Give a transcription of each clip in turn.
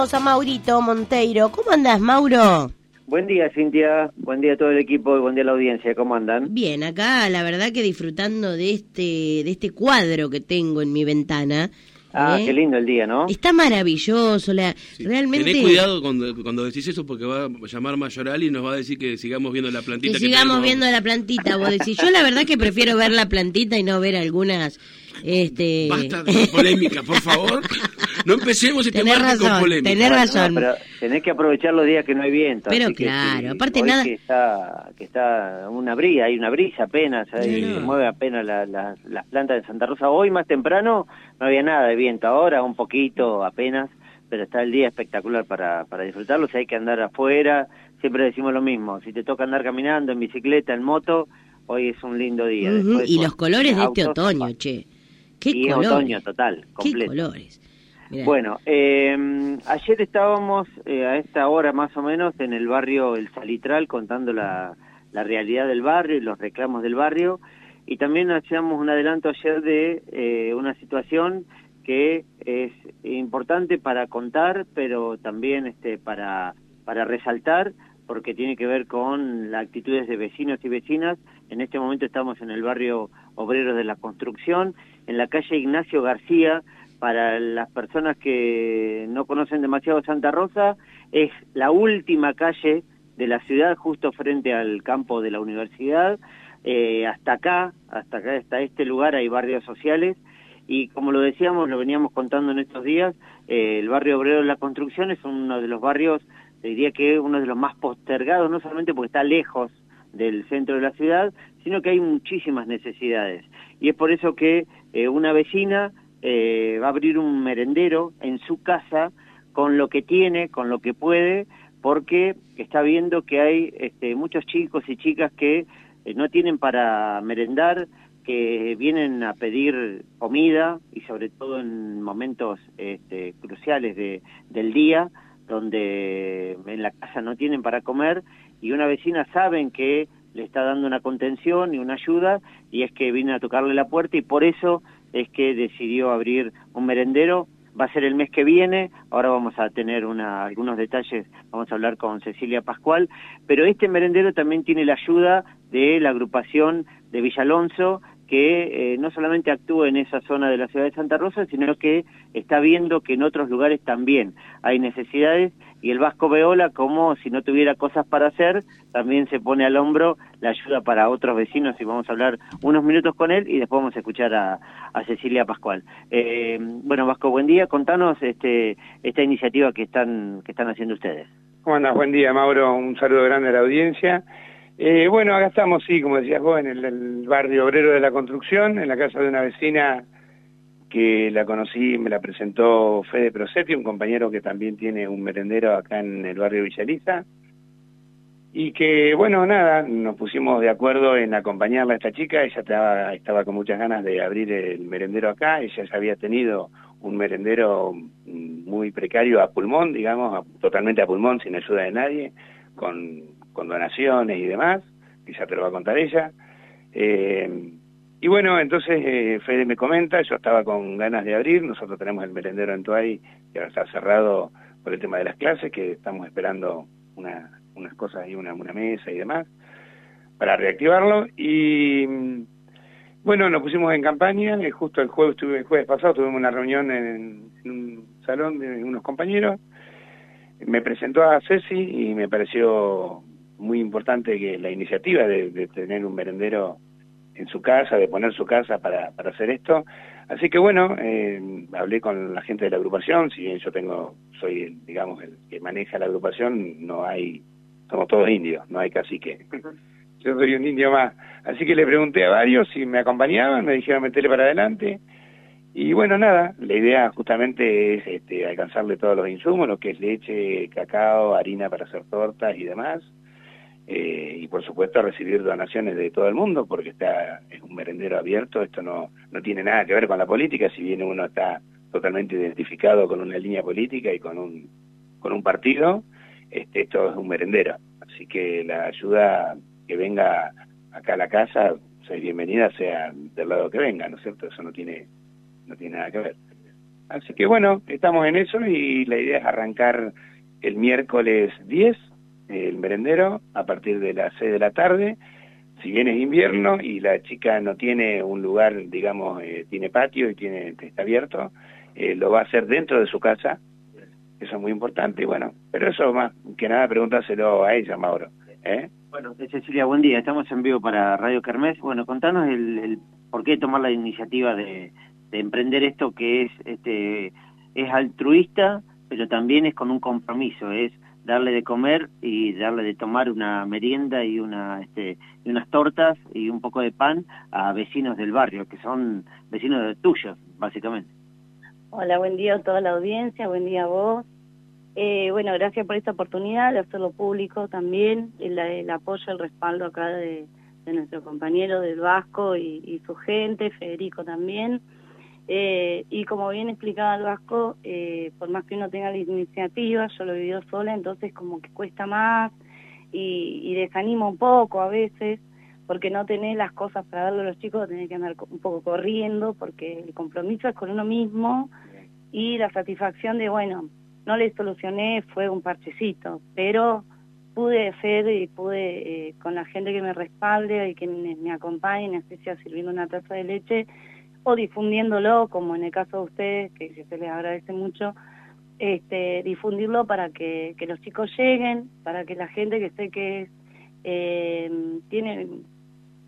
a Maurito Monteiro. ¿Cómo andás, Mauro? Buen día, Cintia. Buen día a todo el equipo y buen día a la audiencia. ¿Cómo andan? Bien, acá la verdad que disfrutando de este de este cuadro que tengo en mi ventana. Ah, ¿eh? qué lindo el día, ¿no? Está maravilloso, la, Sí. realmente Tenés cuidado cuando, cuando decís eso porque va a llamar Mayoral y nos va a decir que sigamos viendo la plantita. que que sigamos tenemos. viendo la plantita. Vos decís, yo la verdad que prefiero ver la plantita y no ver algunas este Basta de polémica, por favor. No empecemos este Tenés martes con razón, polémica. tenés razón. pero tenés que aprovechar los días que no hay viento. Pero así que claro, aparte hoy nada- Que está, que está una brisa, hay una brisa apenas, ahí Sí. se mueve apenas la- la- las plantas de Santa Rosa. Hoy más temprano no había nada de viento, ahora un poquito apenas, pero está el día espectacular para, para disfrutarlo. Si hay que andar afuera, siempre decimos lo mismo. Si te toca andar caminando, en bicicleta, en moto, hoy es un lindo día. Después, y con los colores de este autos, otoño, che. Qué Y es colores. otoño total, Qué colores. Bueno, eh, ayer estábamos eh, a esta hora más o menos en el barrio El Salitral contando la, la realidad del barrio y los reclamos del barrio y también hacíamos un adelanto ayer de eh, una situación que es importante para contar, pero también este, para, para resaltar porque tiene que ver con las actitudes de vecinos y vecinas. En este momento estamos en el barrio Obreros de la Construcción, en la calle Ignacio García, para las personas que no conocen demasiado Santa Rosa, es la última calle de la ciudad, justo frente al campo de la universidad. Eh, hasta acá, hasta acá, hasta este lugar hay barrios sociales y como lo decíamos, lo veníamos contando en estos días, eh, el barrio obrero de la construcción es uno de los barrios, te diría que uno de los más postergados, no solamente porque está lejos del centro de la ciudad, sino que hay muchísimas necesidades. Y es por eso que eh, una vecina eh, va a abrir un merendero en su casa con lo que tiene, con lo que puede, porque está viendo que hay este, muchos chicos y chicas que eh, no tienen para merendar, que vienen a pedir comida y sobre todo en momentos este, cruciales de, del día, donde en la casa no tienen para comer y una vecina saben que le está dando una contención y una ayuda y es que viene a tocarle la puerta y por eso es que decidió abrir un merendero. Va a ser el mes que viene, ahora vamos a tener una, algunos detalles, vamos a hablar con Cecilia Pascual, pero este merendero también tiene la ayuda de la agrupación de Villalonso, que eh, no solamente actúa en esa zona de la ciudad de Santa Rosa, sino que está viendo que en otros lugares también hay necesidades y el Vasco Veola, como si no tuviera cosas para hacer, también se pone al hombro la ayuda para otros vecinos y vamos a hablar unos minutos con él y después vamos a escuchar a, a Cecilia Pascual. Eh, bueno, Vasco, buen día. Contanos este, esta iniciativa que están, que están haciendo ustedes. ¿Cómo andas? Buen día, Mauro. Un saludo grande a la audiencia. Eh, bueno, acá estamos, sí, como decías vos, en el, el barrio obrero de la construcción, en la casa de una vecina que la conocí, me la presentó Fede Prosetti, un compañero que también tiene un merendero acá en el barrio Villaliza. Y que, bueno, nada, nos pusimos de acuerdo en acompañarla a esta chica. Ella estaba, estaba con muchas ganas de abrir el merendero acá. Ella ya había tenido un merendero muy precario a pulmón, digamos, a- totalmente a pulmón, sin ayuda de nadie, con, con donaciones y demás, que ya te lo va a contar ella. Eh, y bueno, entonces eh, Fede me comenta, yo estaba con ganas de abrir, nosotros tenemos el merendero en Tuay, que ahora está cerrado por el tema de las clases, que estamos esperando una- unas cosas ahí, una, mesa y demás, para reactivarlo. Y mm, bueno, nos pusimos en campaña, eh, justo el jueves, el jueves pasado tuvimos una reunión en, un salón de unos compañeros, me presentó a Ceci y me pareció muy importante que la iniciativa de tener un merendero en su casa, de poner su casa para, para hacer esto. Así que bueno, eh, hablé con la gente de la agrupación, si bien yo tengo, soy el, digamos, el que maneja la agrupación, no hay, somos todos indios, no hay cacique. Yo soy un indio más. Así que le pregunté a varios si me acompañaban, me dijeron meterle para adelante. Y bueno, nada, la idea justamente es este, alcanzarle todos los insumos, lo que es leche, cacao, harina para hacer tortas y demás. Eh, y por supuesto recibir donaciones de todo el mundo, porque está es un merendero abierto, esto no, no tiene nada que ver con la política, si bien uno está totalmente identificado con una línea política y con un, con un partido, este, esto es un merendero. Así que la ayuda que venga acá a la casa, sea bienvenida, sea del lado que venga, ¿no es cierto? Eso no tiene, no tiene nada que ver. Así que bueno, estamos en eso y la idea es arrancar el miércoles 10, el merendero, a partir de las 6 de la tarde. Si bien es invierno y la chica no tiene un lugar, digamos, eh, tiene patio y tiene está abierto, eh, lo va a hacer dentro de su casa. Eso es muy importante, bueno, pero eso más que nada pregúntaselo a ella, Mauro. ¿eh? Bueno, Cecilia, buen día. Estamos en vivo para Radio Kermés. Bueno, contanos el, el por qué tomar la iniciativa de, de emprender esto que es este es altruista, pero también es con un compromiso, es darle de comer y darle de tomar una merienda y una este y unas tortas y un poco de pan a vecinos del barrio que son vecinos tuyos básicamente. Hola buen día a toda la audiencia buen día a vos. Eh, bueno gracias por esta oportunidad de hacerlo público también el, apoyo el respaldo acá de, de nuestro compañero del Vasco y su gente Federico también eh, y como bien explicaba el Vasco, eh, por más que uno tenga la iniciativa, yo lo he vivido sola, entonces como que cuesta más y, y desanima un poco a veces, porque no tenés las cosas para darle a los chicos, tenés que andar un poco corriendo, porque el compromiso es con uno mismo y la satisfacción de, bueno, no le solucioné, fue un parchecito, pero pude hacer y pude, eh, con la gente que me respalde y que me, me acompañe, así sea sirviendo una taza de leche, o difundiéndolo, como en el caso de ustedes, que se les agradece mucho, este, difundirlo para que, los chicos lleguen, para que la gente que sé que eh, tiene,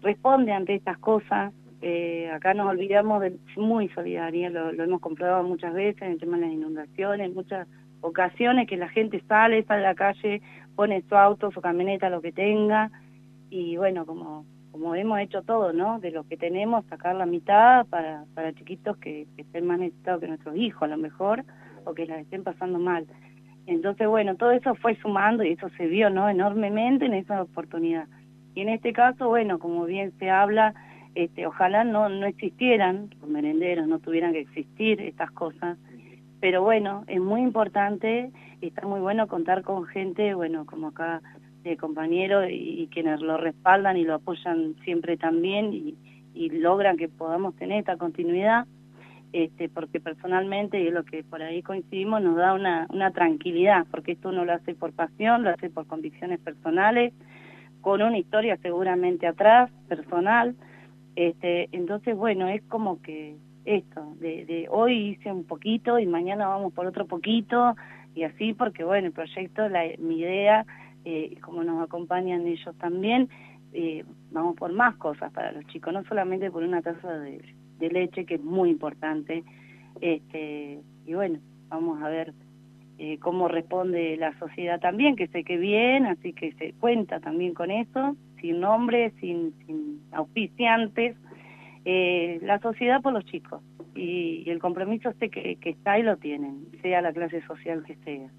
responde ante estas cosas. Eh, acá nos olvidamos de muy solidaria, lo, lo hemos comprobado muchas veces en el tema de las inundaciones, muchas ocasiones que la gente sale, sale a la calle, pone su auto, su camioneta, lo que tenga, y bueno, como como hemos hecho todo, ¿no? De lo que tenemos, sacar la mitad para, para chiquitos que, estén más necesitados que nuestros hijos, a lo mejor, o que las estén pasando mal. Entonces, bueno, todo eso fue sumando y eso se vio, ¿no? Enormemente en esa oportunidad. Y en este caso, bueno, como bien se habla, este, ojalá no, no existieran los merenderos, no tuvieran que existir estas cosas. Pero bueno, es muy importante y está muy bueno contar con gente, bueno, como acá de compañeros y, quienes lo respaldan y lo apoyan siempre también y, y logran que podamos tener esta continuidad, este, porque personalmente, y es lo que por ahí coincidimos, nos da una, una tranquilidad, porque esto uno lo hace por pasión, lo hace por convicciones personales, con una historia seguramente atrás, personal, este, entonces bueno, es como que esto, de, de hoy hice un poquito y mañana vamos por otro poquito, y así porque bueno, el proyecto, la, mi idea eh, como nos acompañan ellos también, eh, vamos por más cosas para los chicos, no solamente por una taza de, leche, que es muy importante. Este, y bueno, vamos a ver eh, cómo responde la sociedad también, que sé que bien, así que se cuenta también con eso, sin nombre, sin, sin auspiciantes, eh, la sociedad por los chicos. Y, el compromiso sé que, que está y lo tienen, sea la clase social que sea.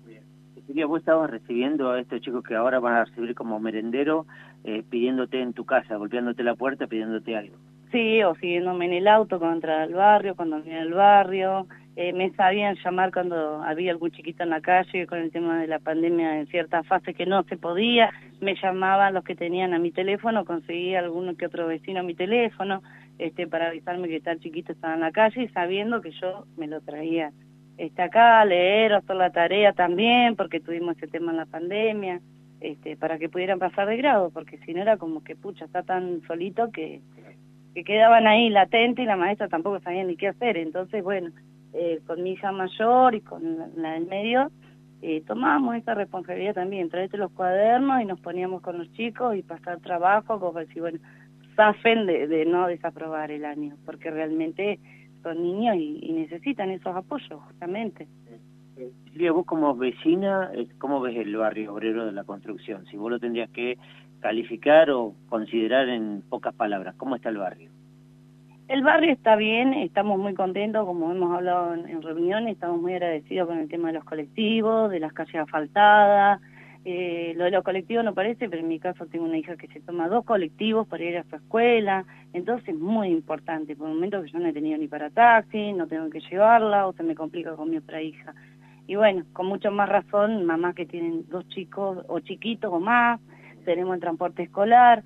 Cecilia, vos estabas recibiendo a estos chicos que ahora van a recibir como merendero, eh, pidiéndote en tu casa, golpeándote la puerta, pidiéndote algo. Sí, o siguiéndome en el auto cuando entraba al barrio, cuando venía al barrio. Eh, me sabían llamar cuando había algún chiquito en la calle con el tema de la pandemia en cierta fase que no se podía. Me llamaban los que tenían a mi teléfono, conseguía alguno que otro vecino a mi teléfono este, para avisarme que tal chiquito estaba en la calle y sabiendo que yo me lo traía está acá, leer, hacer la tarea también, porque tuvimos ese tema en la pandemia, este, para que pudieran pasar de grado, porque si no era como que, pucha, está tan solito que, que quedaban ahí latentes y la maestra tampoco sabía ni qué hacer. Entonces, bueno, eh, con mi hija mayor y con la, del medio, eh, tomábamos esa responsabilidad también, traerte los cuadernos y nos poníamos con los chicos y pasar trabajo, como decir, bueno, safen de, de no desaprobar el año, porque realmente son niños y, necesitan esos apoyos, justamente. Silvia, vos como vecina, eh, ¿cómo ves el barrio obrero de la construcción? Si vos lo tendrías que calificar o considerar en pocas palabras, ¿cómo está el barrio? El barrio está bien, estamos muy contentos, como hemos hablado en, en reuniones, estamos muy agradecidos con el tema de los colectivos, de las calles asfaltadas, eh, lo de los colectivos no parece, pero en mi caso tengo una hija que se toma dos colectivos para ir a su escuela, entonces es muy importante, por un momento que yo no he tenido ni para taxi, no tengo que llevarla o se me complica con mi otra hija. Y bueno, con mucho más razón, mamás que tienen dos chicos o chiquitos o más, tenemos el transporte escolar,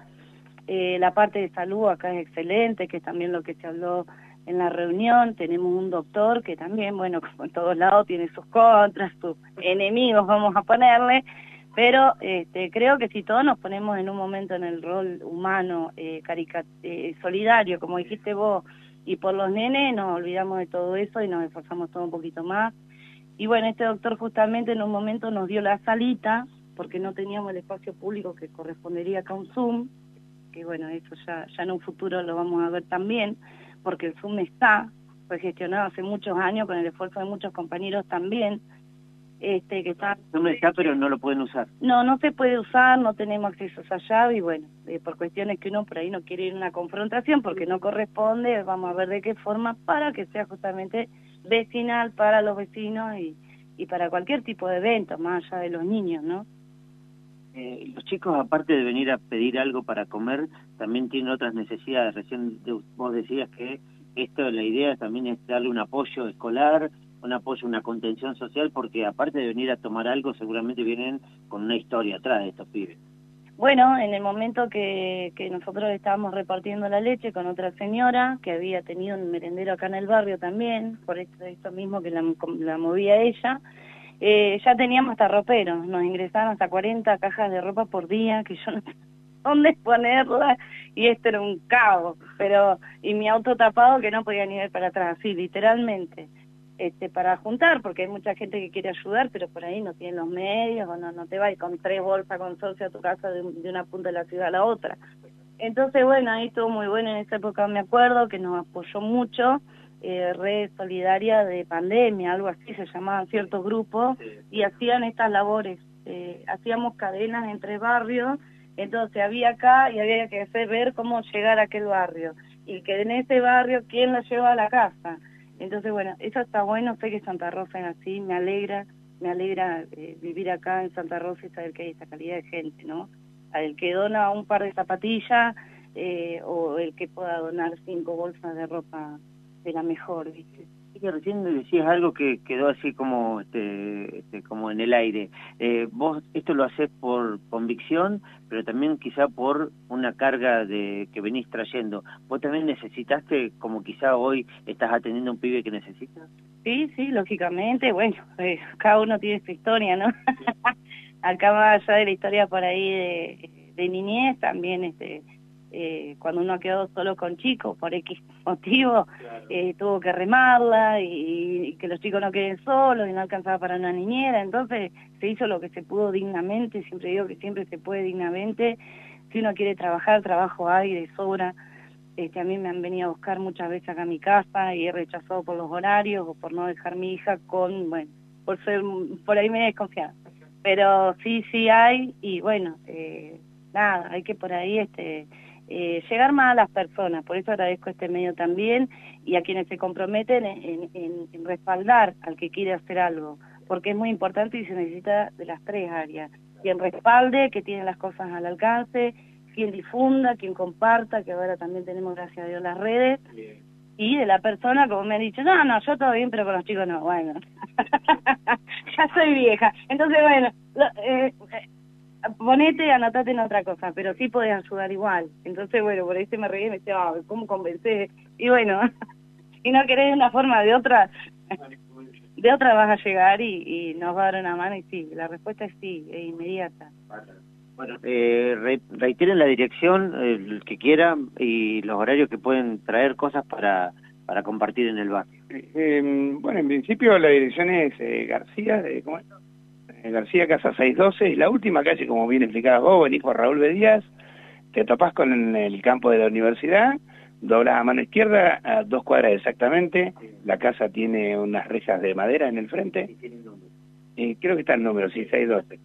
eh, la parte de salud acá es excelente, que es también lo que se habló en la reunión, tenemos un doctor que también, bueno, como en todos lados tiene sus contras, sus enemigos, vamos a ponerle, pero este, creo que si todos nos ponemos en un momento en el rol humano, eh, eh, solidario, como dijiste vos, y por los nenes, nos olvidamos de todo eso y nos esforzamos todo un poquito más. Y bueno, este doctor justamente en un momento nos dio la salita, porque no teníamos el espacio público que correspondería acá a un Zoom, que bueno, eso ya, ya en un futuro lo vamos a ver también, porque el Zoom está, fue gestionado hace muchos años con el esfuerzo de muchos compañeros también, este que está no está pero no lo pueden usar. No no se puede usar no tenemos acceso a esa llave y bueno eh, por cuestiones que uno por ahí no quiere ir a una confrontación porque no corresponde vamos a ver de qué forma para que sea justamente vecinal para los vecinos y, y para cualquier tipo de evento más allá de los niños no eh, los chicos aparte de venir a pedir algo para comer también tienen otras necesidades. Recién vos decías que esto la idea también es darle un apoyo escolar un apoyo, una contención social, porque aparte de venir a tomar algo, seguramente vienen con una historia atrás de estos pibes. Bueno, en el momento que, que nosotros estábamos repartiendo la leche con otra señora que había tenido un merendero acá en el barrio también, por esto, esto mismo que la, la movía ella, eh, ya teníamos hasta roperos, nos ingresaban hasta 40 cajas de ropa por día, que yo no sé dónde ponerla, y esto era un caos, pero, y mi auto tapado que no podía ni ver para atrás, sí, literalmente este, para juntar, porque hay mucha gente que quiere ayudar, pero por ahí no tiene los medios, o no, no te va y con tres bolsas con socio a tu casa de, una punta de la ciudad a la otra. Entonces, bueno, ahí estuvo muy bueno en esa época, me acuerdo, que nos apoyó mucho, eh, red solidaria de pandemia, algo así se llamaban ciertos grupos, y hacían estas labores. Eh, hacíamos cadenas entre barrios, entonces había acá y había que hacer ver cómo llegar a aquel barrio, y que en ese barrio, quién lo lleva a la casa entonces, bueno, eso está bueno, sé que Santa Rosa es así, me alegra, me alegra eh, vivir acá en Santa Rosa y saber que hay esta calidad de gente, ¿no? El que dona un par de zapatillas eh, o el que pueda donar cinco bolsas de ropa de la mejor, ¿viste? Que recién decías algo que quedó así como este, este, como en el aire. Eh, vos esto lo haces por convicción, pero también quizá por una carga de que venís trayendo. ¿Vos también necesitaste, como quizá hoy estás atendiendo a un pibe que necesita? Sí, sí, lógicamente. Bueno, eh, cada uno tiene su historia, ¿no? Acá más allá de la historia por ahí de, de niñez, también este eh, cuando uno quedó solo con chicos por X motivo, eh, tuvo que remarla y, que los chicos no queden solos y no alcanzaba para una niñera, entonces se hizo lo que se pudo dignamente, siempre digo que siempre se puede dignamente, si uno quiere trabajar, trabajo hay de sobra, este, a mí me han venido a buscar muchas veces acá a mi casa y he rechazado por los horarios o por no dejar mi hija con, bueno, por ser, por ahí me he desconfiado, pero sí, sí hay y bueno, eh, nada, hay que por ahí, este eh, llegar más a las personas. Por eso agradezco este medio también y a quienes se comprometen en, respaldar al que quiere hacer algo, porque es muy importante y se necesita de las tres áreas. Quien respalde, que tiene las cosas al alcance, quien difunda, quien comparta, que ahora también tenemos, gracias a Dios, las redes, y de la persona, como me han dicho, no, no, yo todo bien, pero con los chicos no, bueno, ya soy vieja. Entonces, bueno, eh, ponete, anotate en otra cosa, pero sí podés ayudar igual. Entonces, bueno, por ahí se me reí y me decía, ¿cómo convencer? Y bueno, y no querés de una forma de otra, de otra vas a llegar y, nos va a dar una mano y sí, la respuesta es sí, es inmediata. Bueno, eh, reiteren la dirección, el que quiera, y los horarios que pueden traer cosas para, para compartir en el barrio. Eh, bueno, en principio la dirección es eh, García, de, ¿cómo es? García Casa 612, la última calle, como bien explicaba vos, venís por Raúl Bedías, te topás con el campo de la universidad, doblas a mano izquierda, a dos cuadras exactamente, la casa tiene unas rejas de madera en el frente. Eh, creo que está el número, sí, 612.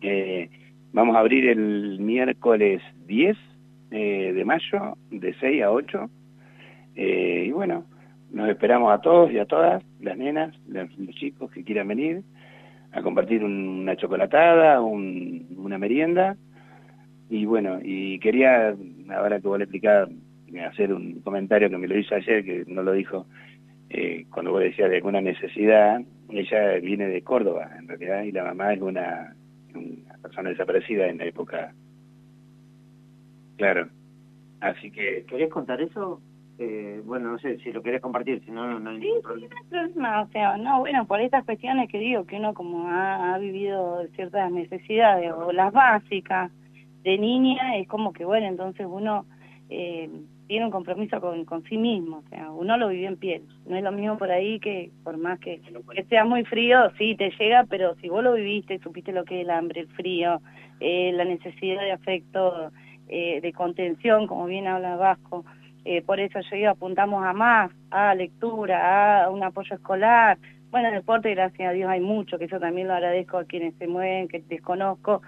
Eh, vamos a abrir el miércoles 10 eh, de mayo, de 6 a 8. Eh, y bueno, nos esperamos a todos y a todas, las nenas, los chicos que quieran venir a compartir una chocolatada, una merienda. Y bueno, y quería, ahora que vos le explicás, hacer un comentario que me lo hizo ayer, que no lo dijo, eh, cuando vos decías de alguna necesidad, ella viene de Córdoba, en realidad, y la mamá es una, una persona desaparecida en la época. Claro. Así que... ¿Querés contar eso? Eh, bueno, no sé si lo querés compartir, si no, no, no hay Sí, ningún sí, problema. no hay problema, o sea, no, bueno, por estas cuestiones que digo, que uno como ha, ha vivido ciertas necesidades o las básicas de niña, es como que, bueno, entonces uno eh, tiene un compromiso con, con sí mismo, o sea, uno lo vivió en piel, no es lo mismo por ahí que por más que, que sea muy frío, sí, te llega, pero si vos lo viviste, supiste lo que es el hambre, el frío, eh, la necesidad de afecto, eh, de contención, como bien habla Vasco, eh, por eso yo apuntamos a más, a lectura, a un apoyo escolar. Bueno, deporte, gracias a Dios, hay mucho, que eso también lo agradezco a quienes se mueven, que desconozco,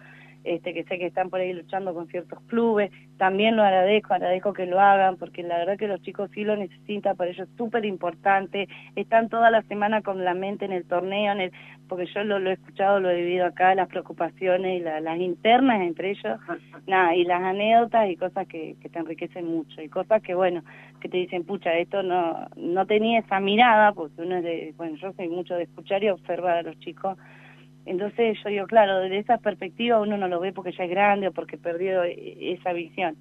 este, que sé que están por ahí luchando con ciertos clubes. También lo agradezco, agradezco que lo hagan, porque la verdad que los chicos sí lo necesitan, para ellos es súper importante. Están toda la semana con la mente en el torneo, en el, porque yo lo, lo he escuchado, lo he vivido acá, las preocupaciones y la- las internas entre ellos, nada, y las anécdotas y cosas que, que te enriquecen mucho, y cosas que, bueno, que te dicen, pucha, esto no, no tenía esa mirada, porque uno es de, bueno, yo soy mucho de escuchar y observar a los chicos, entonces yo digo, claro, desde esa perspectiva uno no lo ve porque ya es grande o porque perdió e- esa visión,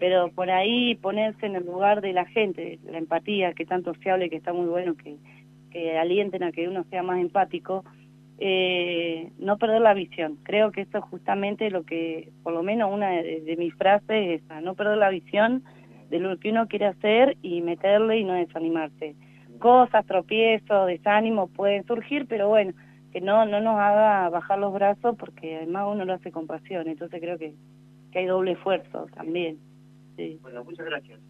pero por ahí ponerse en el lugar de la gente, la empatía que tanto se habla y que está muy bueno que, que alienten a que uno sea más empático, eh, no perder la visión. Creo que esto es justamente lo que, por lo menos una de, mis frases es esa, no perder la visión de lo que uno quiere hacer y meterle y no desanimarse. Cosas, tropiezos, desánimo pueden surgir, pero bueno, que no no nos haga bajar los brazos porque además uno lo hace con pasión, entonces creo que, que hay doble esfuerzo también. Sí. Bueno, muchas gracias.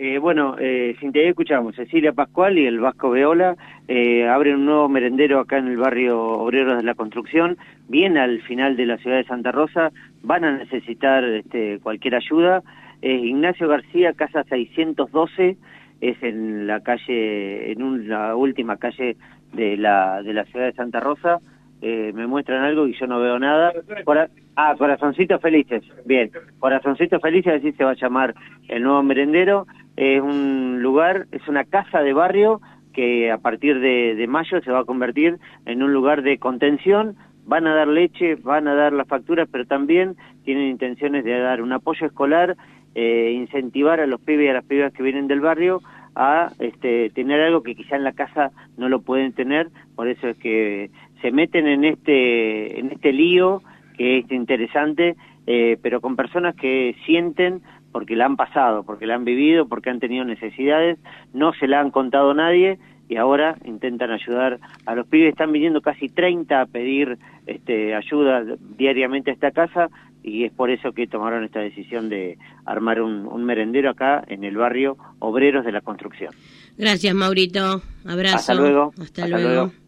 Eh, bueno, eh, sin te escuchamos, Cecilia Pascual y el Vasco Veola eh, abren un nuevo merendero acá en el barrio Obreros de la Construcción, bien al final de la ciudad de Santa Rosa, van a necesitar este, cualquier ayuda. Eh, Ignacio García, casa 612, es en la calle, en un- la última calle de la, de la ciudad de Santa Rosa. Eh, me muestran algo y yo no veo nada. Ah, Corazoncitos Felices. Bien, Corazoncitos Felices, así se va a llamar el nuevo merendero. Es un lugar, es una casa de barrio que a partir de, de mayo se va a convertir en un lugar de contención. Van a dar leche, van a dar las facturas, pero también tienen intenciones de dar un apoyo escolar, eh, incentivar a los pibes y a las pibas que vienen del barrio a este, tener algo que quizá en la casa no lo pueden tener, por eso es que se meten en este, en este lío que es interesante, eh, pero con personas que sienten porque la han pasado, porque la han vivido, porque han tenido necesidades, no se la han contado a nadie y ahora intentan ayudar a los pibes. Están viniendo casi 30 a pedir este, ayuda diariamente a esta casa y es por eso que tomaron esta decisión de armar un, un merendero acá en el barrio Obreros de la Construcción. Gracias, Maurito. Abrazo. Hasta luego. Hasta, Hasta luego. luego.